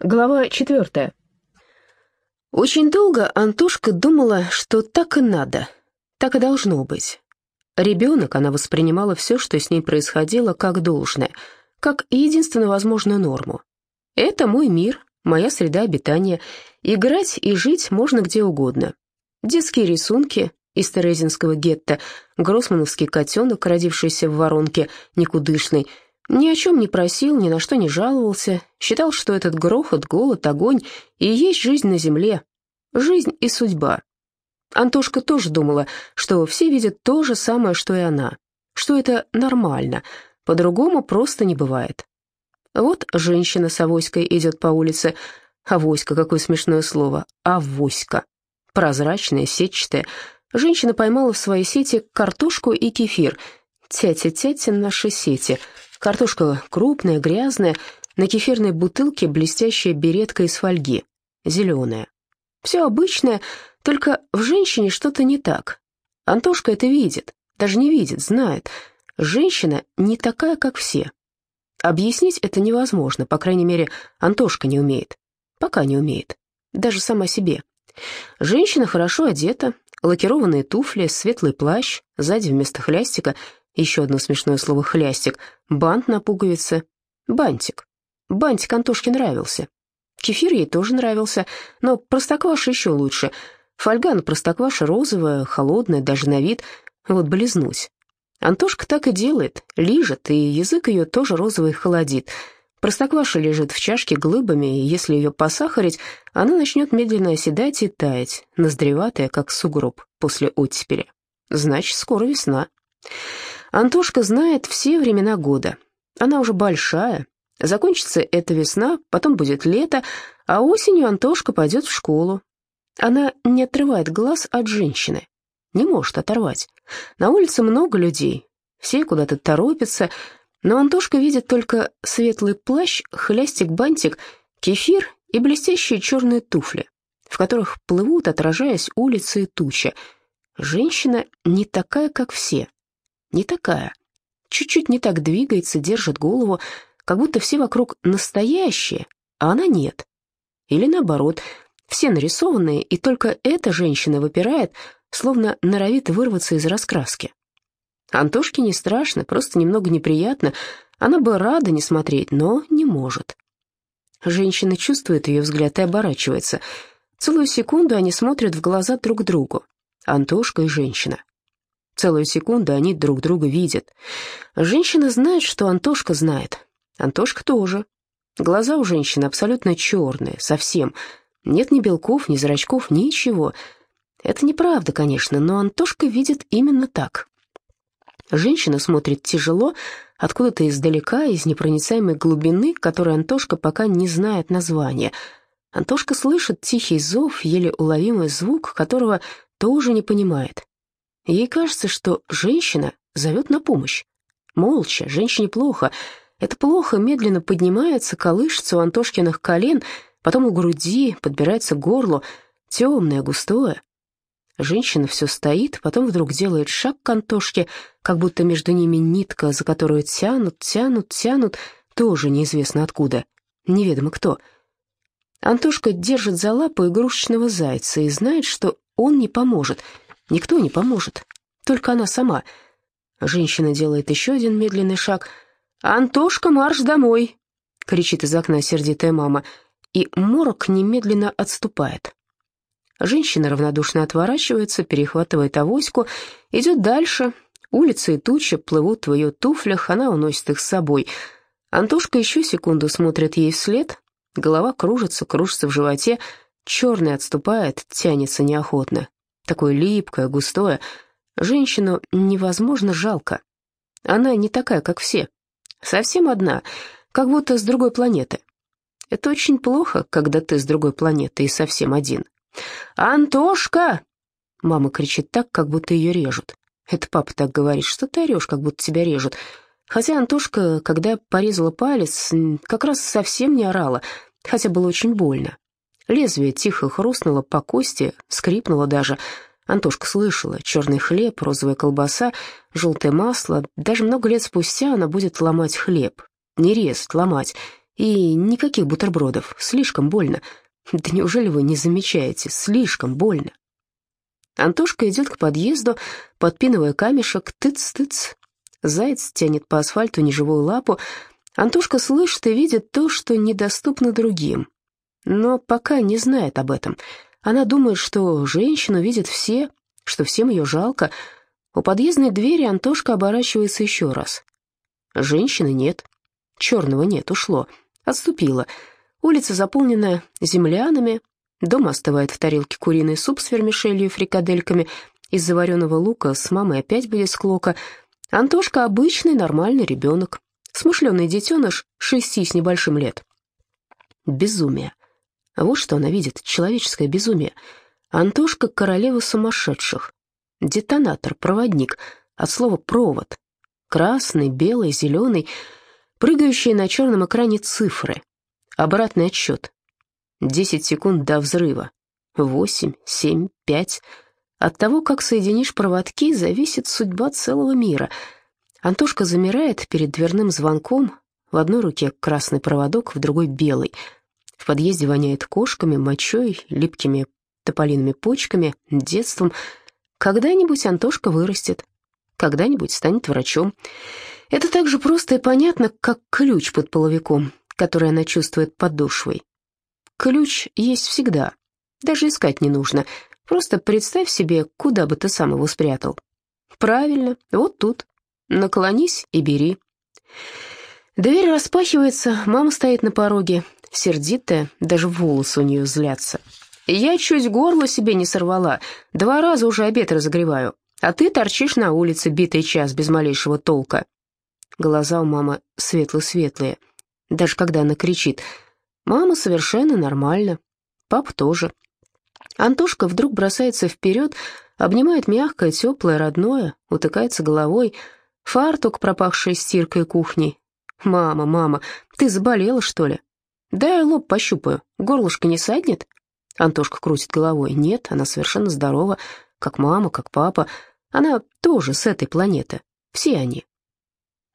Глава четвертая. Очень долго Антошка думала, что так и надо, так и должно быть. Ребенок, она воспринимала все, что с ней происходило, как должное, как единственно возможную норму. Это мой мир, моя среда обитания. Играть и жить можно где угодно. Детские рисунки из Терезинского гетто, гроссмановский котенок, родившийся в воронке, никудышный — ни о чем не просил, ни на что не жаловался, считал, что этот грохот, голод, огонь и есть жизнь на земле, жизнь и судьба. Антошка тоже думала, что все видят то же самое, что и она, что это нормально, по-другому просто не бывает. Вот женщина с авоськой идет по улице, авоська, какое смешное слово, авоська, прозрачная, сетчатая. Женщина поймала в своей сети картошку и кефир. Тятя-тятя наши сети — Картошка крупная, грязная, на кефирной бутылке блестящая беретка из фольги, зеленая. Все обычное, только в женщине что-то не так. Антошка это видит, даже не видит, знает. Женщина не такая, как все. Объяснить это невозможно, по крайней мере, Антошка не умеет. Пока не умеет. Даже сама себе. Женщина хорошо одета, лакированные туфли, светлый плащ, сзади вместо хлястика еще одно смешное слово «хлястик». Бант на пуговице. Бантик. Бантик Антошке нравился. Кефир ей тоже нравился, но простокваша еще лучше. Фольга на простокваше розовая, холодная, даже на вид. Вот бы лизнуть. Антошка так и делает, лижет, и язык ее тоже розовый холодит. Простокваша лежит в чашке глыбами, и если ее посахарить, она начнет медленно оседать и таять, ноздреватая, как сугроб после оттепели. Значит, скоро весна. Антошка знает все времена года. Она уже большая. Закончится эта весна, потом будет лето, а осенью Антошка пойдет в школу. Она не отрывает глаз от женщины. Не может оторвать. На улице много людей. Все куда-то торопятся, но Антошка видит только светлый плащ, хлястик-бантик, кефир и блестящие черные туфли, в которых плывут, отражаясь улицы и туча. Женщина не такая, как все не такая. Чуть-чуть не так двигается, держит голову, как будто все вокруг настоящие, а она нет. Или наоборот, все нарисованные, и только эта женщина выпирает, словно норовит вырваться из раскраски. Антошке не страшно, просто немного неприятно. Она бы рада не смотреть, но не может. Женщина чувствует ее взгляд и оборачивается. Целую секунду они смотрят в глаза друг другу. Антошка и женщина. Целую секунду они друг друга видят. Женщина знает, что Антошка знает. Антошка тоже. Глаза у женщины абсолютно черные, совсем. Нет ни белков, ни зрачков, ничего. Это неправда, конечно, но Антошка видит именно так. Женщина смотрит тяжело, откуда-то издалека, из непроницаемой глубины, которой Антошка пока не знает названия. Антошка слышит тихий зов, еле уловимый звук, которого тоже не понимает. Ей кажется, что женщина зовет на помощь. Молча, женщине плохо. Это плохо медленно поднимается, колышется у Антошкиных колен, потом у груди, подбирается к горлу, темное, густое. Женщина все стоит, потом вдруг делает шаг к Антошке, как будто между ними нитка, за которую тянут, тянут, тянут, тоже неизвестно откуда, неведомо кто. Антошка держит за лапу игрушечного зайца и знает, что он не поможет — Никто не поможет, только она сама. Женщина делает еще один медленный шаг. «Антошка, марш домой!» — кричит из окна сердитая мама, и морок немедленно отступает. Женщина равнодушно отворачивается, перехватывает авоську, идет дальше. Улица и туча плывут в ее туфлях, она уносит их с собой. Антошка еще секунду смотрит ей вслед, голова кружится, кружится в животе, черный отступает, тянется неохотно такое липкое, густое. Женщину невозможно жалко. Она не такая, как все. Совсем одна, как будто с другой планеты. Это очень плохо, когда ты с другой планеты и совсем один. «Антошка!» Мама кричит так, как будто ее режут. Это папа так говорит, что ты орешь, как будто тебя режут. Хотя Антошка, когда порезала палец, как раз совсем не орала, хотя было очень больно. Лезвие тихо хрустнуло по кости, скрипнуло даже. Антошка слышала, черный хлеб, розовая колбаса, желтое масло. Даже много лет спустя она будет ломать хлеб. Не резать, ломать. И никаких бутербродов, слишком больно. Да неужели вы не замечаете, слишком больно. Антошка идет к подъезду, подпинывая камешек, тыц-тыц. Заяц тянет по асфальту неживую лапу. Антошка слышит и видит то, что недоступно другим. Но пока не знает об этом. Она думает, что женщину видят все, что всем ее жалко. У подъездной двери Антошка оборачивается еще раз. Женщины нет. Черного нет, ушло. Отступила. Улица заполнена землянами. Дома остывает в тарелке куриный суп с вермишелью и фрикадельками. Из заваренного лука с мамой опять будет склока. Антошка обычный нормальный ребенок. Смышленый детеныш, шести с небольшим лет. Безумие. Вот что она видит, человеческое безумие. Антошка — королева сумасшедших. Детонатор, проводник, от слова «провод». Красный, белый, зеленый, прыгающие на черном экране цифры. Обратный отсчет. Десять секунд до взрыва. Восемь, семь, пять. От того, как соединишь проводки, зависит судьба целого мира. Антошка замирает перед дверным звонком. В одной руке красный проводок, в другой белый. В подъезде воняет кошками, мочой, липкими тополиными почками, детством. Когда-нибудь Антошка вырастет. Когда-нибудь станет врачом. Это так же просто и понятно, как ключ под половиком, который она чувствует подошвой. Ключ есть всегда. Даже искать не нужно. Просто представь себе, куда бы ты сам его спрятал. Правильно, вот тут. Наклонись и бери. Дверь распахивается, мама стоит на пороге, сердитая, даже волосы у нее злятся. Я чуть горло себе не сорвала, два раза уже обед разогреваю, а ты торчишь на улице битый час без малейшего толка. Глаза у мамы светло-светлые, даже когда она кричит — Мама совершенно нормально, папа тоже. Антошка вдруг бросается вперед, обнимает мягкое, теплое, родное, утыкается головой, фартук, пропахший стиркой кухней. «Мама, мама, ты заболела, что ли?» «Дай лоб пощупаю, горлышко не саднет?» Антошка крутит головой. «Нет, она совершенно здорова, как мама, как папа. Она тоже с этой планеты. Все они».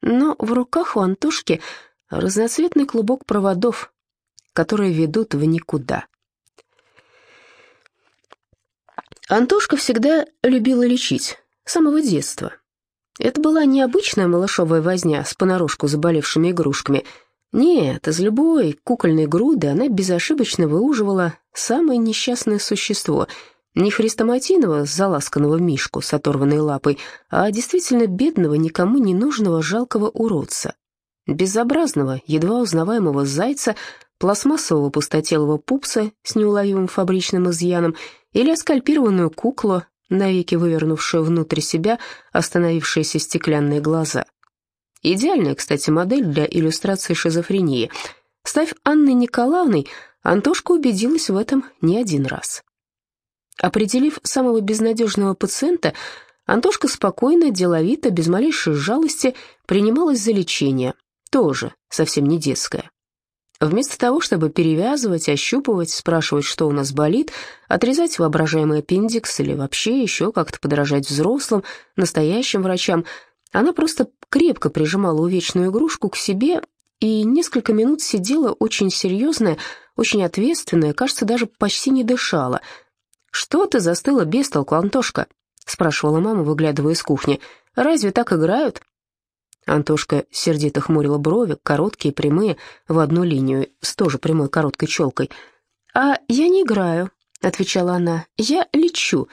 Но в руках у Антошки разноцветный клубок проводов, которые ведут в никуда. Антошка всегда любила лечить, с самого детства. Это была необычная малышовая возня с понарошку заболевшими игрушками. Нет, из любой кукольной груды она безошибочно выуживала самое несчастное существо — не хрестоматийного заласканного мишку с оторванной лапой, а действительно бедного, никому не нужного жалкого уродца. Безобразного, едва узнаваемого зайца, пластмассового пустотелого пупса с неуловимым фабричным изъяном или скальпированную куклу, навеки вывернувшую внутрь себя остановившиеся стеклянные глаза. Идеальная, кстати, модель для иллюстрации шизофрении. Ставь Анной Николаевной, Антошка убедилась в этом не один раз. Определив самого безнадежного пациента, Антошка спокойно, деловито, без малейшей жалости принималась за лечение, тоже совсем не детское. Вместо того, чтобы перевязывать, ощупывать, спрашивать, что у нас болит, отрезать воображаемый аппендикс или вообще еще как-то подражать взрослым, настоящим врачам, она просто крепко прижимала увечную игрушку к себе и несколько минут сидела очень серьезная, очень ответственная, кажется, даже почти не дышала. «Что ты застыла без толку, Антошка?» — спрашивала мама, выглядывая из кухни. «Разве так играют?» Антошка сердито хмурила брови, короткие, прямые, в одну линию, с тоже прямой короткой челкой. «А я не играю», — отвечала она, — «я лечу».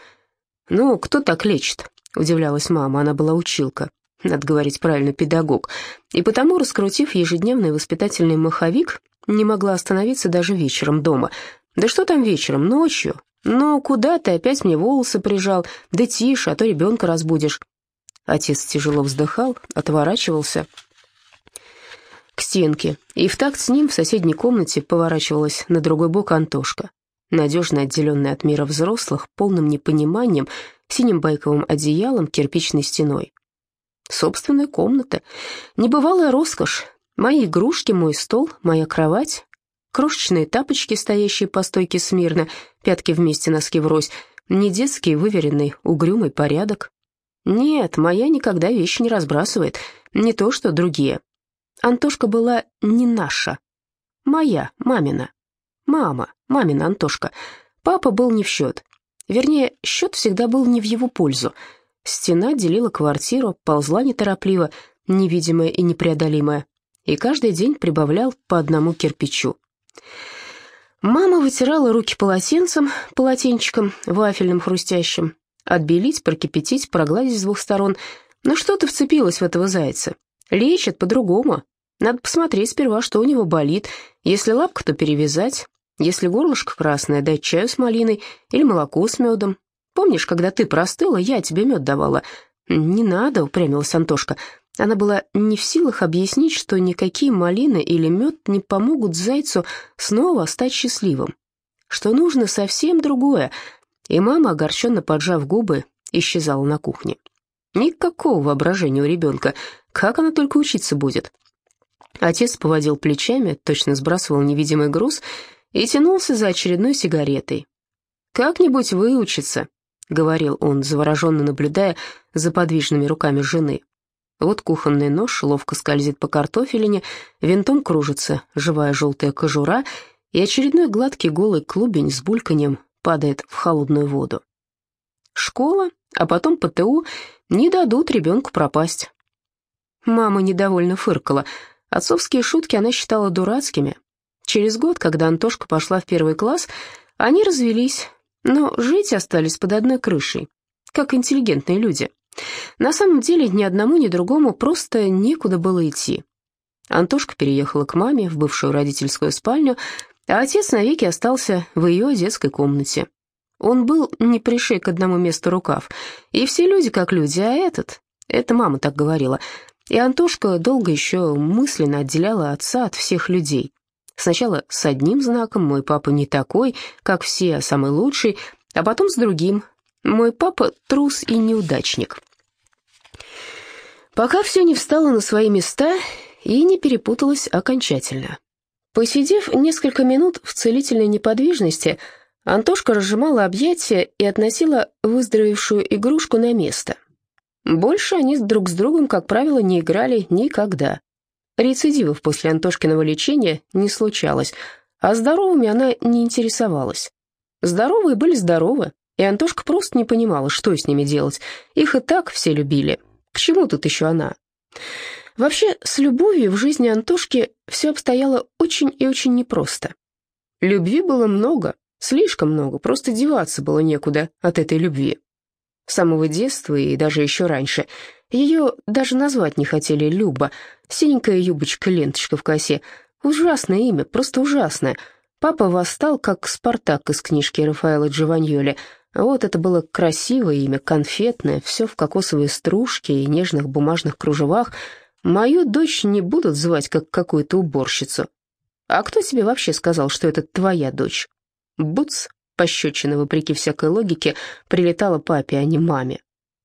«Ну, кто так лечит?» — удивлялась мама, она была училка, надо говорить правильно, педагог, и потому, раскрутив ежедневный воспитательный маховик, не могла остановиться даже вечером дома. «Да что там вечером, ночью? Ну, куда ты опять мне волосы прижал? Да тише, а то ребенка разбудишь». Отец тяжело вздыхал, отворачивался к стенке, и в такт с ним в соседней комнате поворачивалась на другой бок Антошка, надежно отделенная от мира взрослых, полным непониманием, синим байковым одеялом, кирпичной стеной. Собственная комната, небывалая роскошь, мои игрушки, мой стол, моя кровать, крошечные тапочки, стоящие по стойке смирно, пятки вместе, носки врозь, не детский, выверенный, угрюмый порядок, нет, моя никогда вещи не разбрасывает, не то что другие. Антошка была не наша. моя, мамина. Мама, мамина Антошка. Папа был не в счет. Вернее, счет всегда был не в его пользу. Стена делила квартиру, ползла неторопливо, невидимая и непреодолимая, и каждый день прибавлял по одному кирпичу. Мама вытирала руки полотенцем, полотенчиком, вафельным хрустящим. Отбелить, прокипятить, прогладить с двух сторон. Но что ты вцепилась в этого зайца? Лечат по-другому. Надо посмотреть сперва, что у него болит. Если лапка, то перевязать. Если горлышко красное, дать чаю с малиной или молоко с медом. Помнишь, когда ты простыла, я тебе мед давала? Не надо, упрямилась Антошка. Она была не в силах объяснить, что никакие малины или мед не помогут зайцу снова стать счастливым. Что нужно совсем другое. И мама, огорченно поджав губы, исчезала на кухне. Никакого воображения у ребенка. Как она только учиться будет? Отец поводил плечами, точно сбрасывал невидимый груз и тянулся за очередной сигаретой. «Как-нибудь выучиться», — говорил он, завороженно наблюдая за подвижными руками жены. Вот кухонный нож ловко скользит по картофелине, винтом кружится живая желтая кожура, и очередной гладкий голый клубень с бульканьем падает в холодную воду. Школа, а потом ПТУ не дадут ребенку пропасть. Мама недовольно фыркала. Отцовские шутки она считала дурацкими. Через год, когда Антошка пошла в первый класс, они развелись, но жить остались под одной крышей, как интеллигентные люди. На самом деле ни одному, ни другому просто некуда было идти. Антошка переехала к маме в бывшую родительскую спальню, а отец навеки остался в ее детской комнате. Он был не пришей к одному месту рукав, и все люди как люди, а этот... Это мама так говорила. И Антошка долго еще мысленно отделяла отца от всех людей. Сначала с одним знаком «мой папа не такой, как все, а самый лучший», а потом с другим «мой папа трус и неудачник». Пока все не встало на свои места и не перепуталось окончательно. Посидев несколько минут в целительной неподвижности, Антошка разжимала объятия и относила выздоровевшую игрушку на место. Больше они друг с другом, как правило, не играли никогда. Рецидивов после Антошкиного лечения не случалось, а здоровыми она не интересовалась. Здоровые были здоровы, и Антошка просто не понимала, что с ними делать. Их и так все любили, к чему тут еще она? Вообще, с любовью в жизни Антошки все обстояло очень и очень непросто. Любви было много, слишком много, просто деваться было некуда от этой любви. С самого детства и даже еще раньше ее даже назвать не хотели Люба, синенькая юбочка-ленточка в косе. Ужасное имя, просто ужасное. Папа восстал, как Спартак из книжки Рафаэла Джованьоли — вот это было красивое имя, конфетное, все в кокосовой стружке и нежных бумажных кружевах. Мою дочь не будут звать как какую-то уборщицу. А кто тебе вообще сказал, что это твоя дочь? Буц, пощечина, вопреки всякой логике, прилетала папе, а не маме.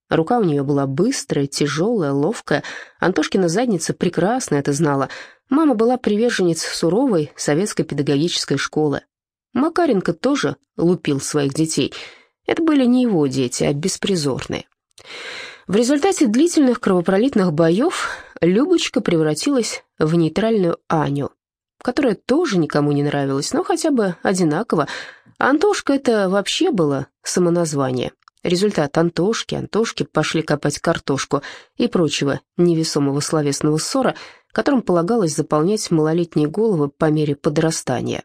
Рука у нее была быстрая, тяжелая, ловкая. Антошкина задница прекрасно это знала. Мама была приверженец суровой советской педагогической школы. Макаренко тоже лупил своих детей — это были не его дети, а беспризорные. В результате длительных кровопролитных боев Любочка превратилась в нейтральную Аню, которая тоже никому не нравилась, но хотя бы одинаково. Антошка — это вообще было самоназвание. Результат Антошки, Антошки пошли копать картошку и прочего невесомого словесного ссора, которым полагалось заполнять малолетние головы по мере подрастания.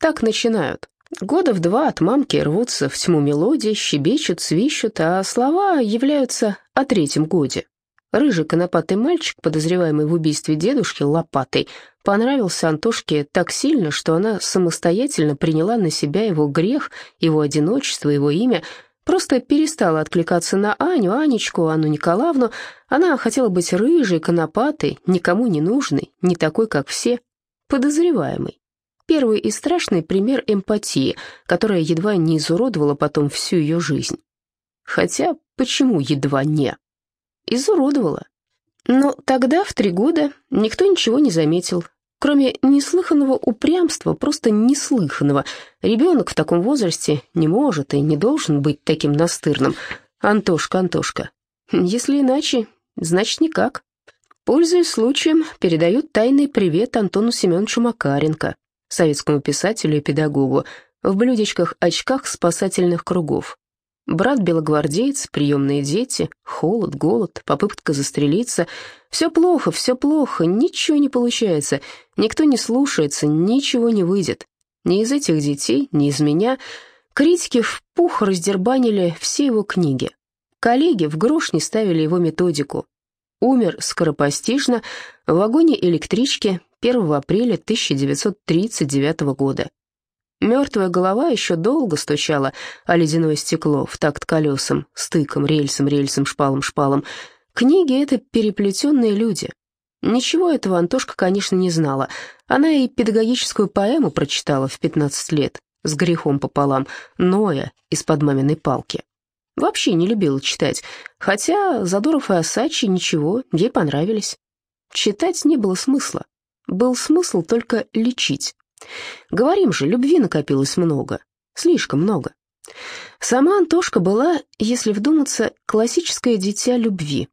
Так начинают. Года в два от мамки рвутся в тьму мелодии, щебечут, свищут, а слова являются о третьем годе. Рыжий конопатый мальчик, подозреваемый в убийстве дедушки лопатой, понравился Антошке так сильно, что она самостоятельно приняла на себя его грех, его одиночество, его имя, просто перестала откликаться на Аню, Анечку, Анну Николаевну. Она хотела быть рыжей, конопатой, никому не нужной, не такой, как все, подозреваемой. Первый и страшный пример эмпатии, которая едва не изуродовала потом всю ее жизнь. Хотя, почему едва не? Изуродовала. Но тогда, в три года, никто ничего не заметил, кроме неслыханного упрямства, просто неслыханного. Ребенок в таком возрасте не может и не должен быть таким настырным. Антошка, Антошка. Если иначе, значит никак. Пользуясь случаем, передают тайный привет Антону Семеновичу Макаренко. советскому писателю и педагогу, в блюдечках-очках спасательных кругов. Брат белогвардеец, приемные дети, холод, голод, попытка застрелиться. Все плохо, все плохо, ничего не получается, никто не слушается, ничего не выйдет. Ни из этих детей, ни из меня. Критики в пух раздербанили все его книги. Коллеги в грош не ставили его методику. Умер скоропостижно в вагоне электрички 1 апреля 1939 года. Мертвая голова еще долго стучала о ледяное стекло в такт колесам, стыком, рельсом, рельсом, шпалом, шпалом. Книги — это переплетенные люди. Ничего этого Антошка, конечно, не знала. Она и педагогическую поэму прочитала в 15 лет, с грехом пополам, Ноя из-под маминой палки. Вообще не любила читать, хотя Задоров и Осачи ничего, ей понравились. Читать не было смысла. Был смысл только лечить. Говорим же, любви накопилось много, слишком много. Сама Антошка была, если вдуматься, классическое дитя любви.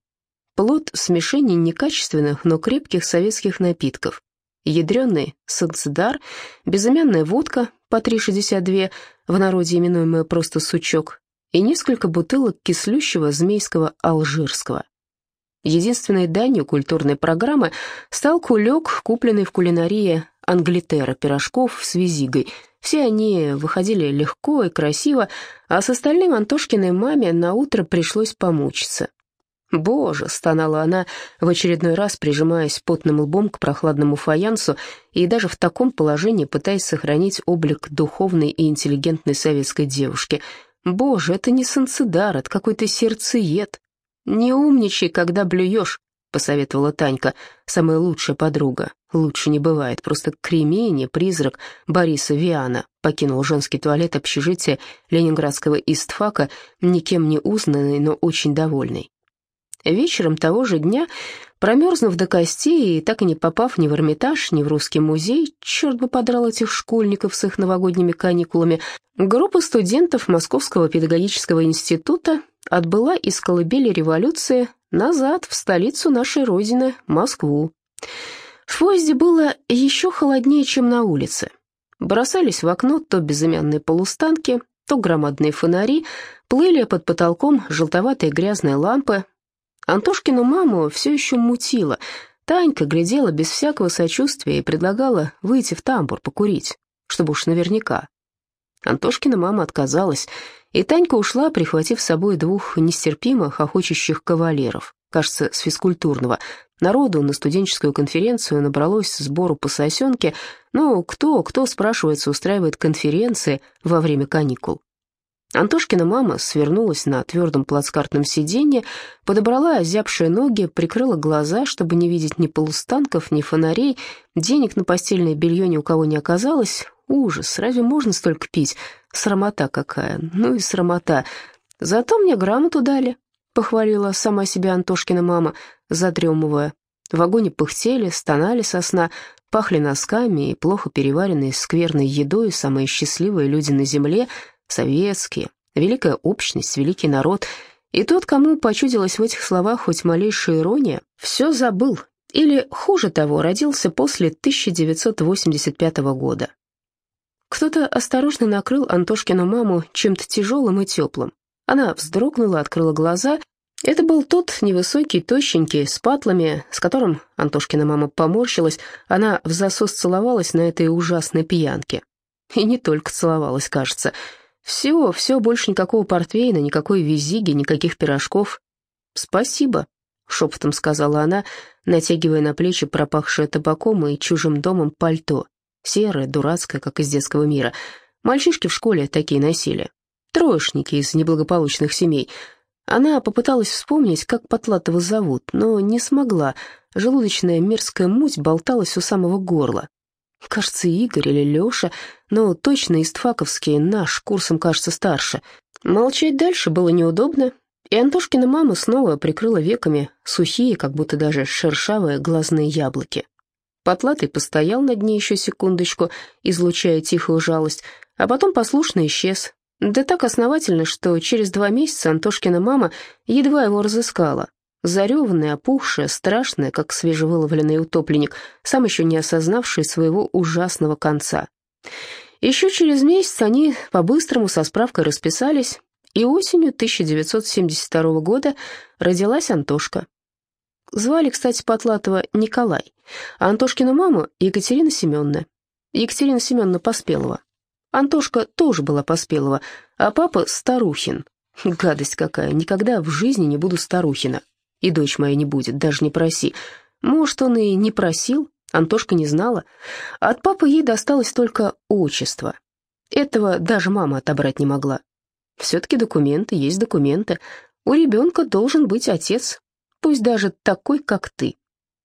Плод смешения некачественных, но крепких советских напитков. Ядреный санцидар, безымянная водка по 3,62, в народе именуемая просто сучок, и несколько бутылок кислющего змейского алжирского. Единственной данью культурной программы стал кулек, купленный в кулинарии англитера пирожков с визигой. Все они выходили легко и красиво, а с остальным Антошкиной маме на утро пришлось помучиться. «Боже!» — стонала она, в очередной раз прижимаясь потным лбом к прохладному фаянсу и даже в таком положении пытаясь сохранить облик духовной и интеллигентной советской девушки. «Боже, это не санцидар, это какой-то сердцеед!» «Не умничай, когда блюешь», — посоветовала Танька, самая лучшая подруга. Лучше не бывает, просто кремень призрак Бориса Виана покинул женский туалет общежития ленинградского истфака, никем не узнанный, но очень довольный. Вечером того же дня, промерзнув до костей и так и не попав ни в Эрмитаж, ни в Русский музей, черт бы подрал этих школьников с их новогодними каникулами, группа студентов Московского педагогического института отбыла из колыбели революции назад, в столицу нашей Родины, Москву. В поезде было еще холоднее, чем на улице. Бросались в окно то безымянные полустанки, то громадные фонари, плыли под потолком желтоватые грязные лампы. Антошкину маму все еще мутило. Танька глядела без всякого сочувствия и предлагала выйти в тамбур покурить, чтобы уж наверняка. Антошкина мама отказалась, и Танька ушла, прихватив с собой двух нестерпимых охочущих кавалеров, кажется, с физкультурного. Народу на студенческую конференцию набралось сбору по сосенке, но кто, кто, спрашивается, устраивает конференции во время каникул. Антошкина мама свернулась на твердом плацкартном сиденье, подобрала озябшие ноги, прикрыла глаза, чтобы не видеть ни полустанков, ни фонарей, денег на постельное белье ни у кого не оказалось, Ужас, разве можно столько пить? Срамота какая, ну и срамота. Зато мне грамоту дали, похвалила сама себя Антошкина мама, задремывая. В вагоне пыхтели, стонали со сна, пахли носками и плохо переваренной скверной едой самые счастливые люди на земле, советские, великая общность, великий народ. И тот, кому почудилась в этих словах хоть малейшая ирония, все забыл, или, хуже того, родился после 1985 года. Кто-то осторожно накрыл Антошкину маму чем-то тяжелым и теплым. Она вздрогнула, открыла глаза. Это был тот невысокий, тощенький, с патлами, с которым Антошкина мама поморщилась. Она в засос целовалась на этой ужасной пьянке. И не только целовалась, кажется. Все, все, больше никакого портвейна, никакой визиги, никаких пирожков. «Спасибо», — шепотом сказала она, натягивая на плечи пропахшее табаком и чужим домом пальто. Серая, дурацкая, как из детского мира. Мальчишки в школе такие носили. Троечники из неблагополучных семей. Она попыталась вспомнить, как Потлатова зовут, но не смогла. Желудочная мерзкая муть болталась у самого горла. Кажется, Игорь или Леша, но точно истфаковский, наш, курсом, кажется, старше. Молчать дальше было неудобно, и Антошкина мама снова прикрыла веками сухие, как будто даже шершавые глазные яблоки. Потлатый постоял над ней еще секундочку, излучая тихую жалость, а потом послушно исчез. Да так основательно, что через два месяца Антошкина мама едва его разыскала. Зареванная, опухшая, страшная, как свежевыловленный утопленник, сам еще не осознавший своего ужасного конца. Еще через месяц они по-быстрому со справкой расписались, и осенью 1972 года родилась Антошка. Звали, кстати, Потлатова Николай, а Антошкину маму Екатерина Семеновна. Екатерина Семеновна Поспелова. Антошка тоже была Поспелова, а папа Старухин. Гадость какая, никогда в жизни не буду Старухина. И дочь моя не будет, даже не проси. Может, он и не просил, Антошка не знала. От папы ей досталось только отчество. Этого даже мама отобрать не могла. Все-таки документы есть документы. У ребенка должен быть отец, пусть даже такой, как ты.